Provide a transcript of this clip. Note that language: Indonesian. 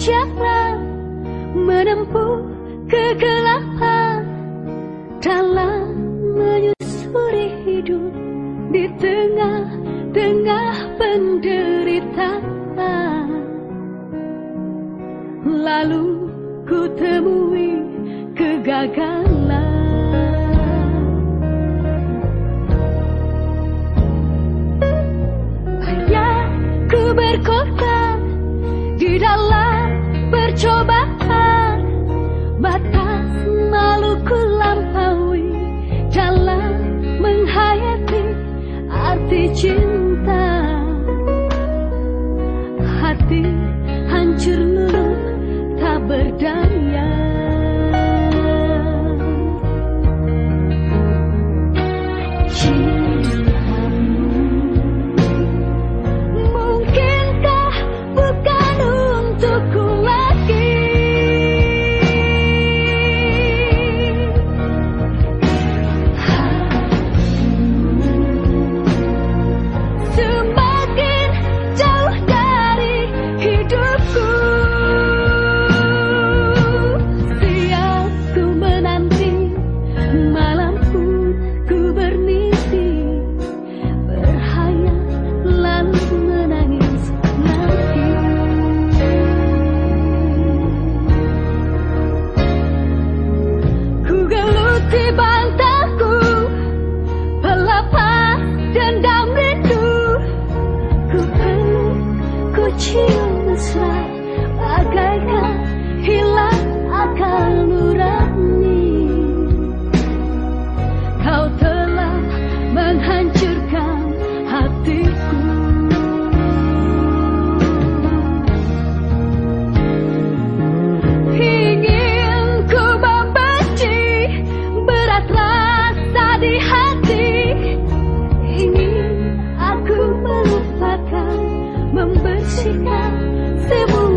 jalan menempuh kegelapan dalam menyusuri hidup di tengah-tengah penderitaan. Lalu ku temui kegagalan. Ku berkorban di dalam di bantaku Pelepas dendam rindu Ku peluk, ku cium mesra Bagaikan hilang akal nurani. Kau telah menghancurkan membersihkan semua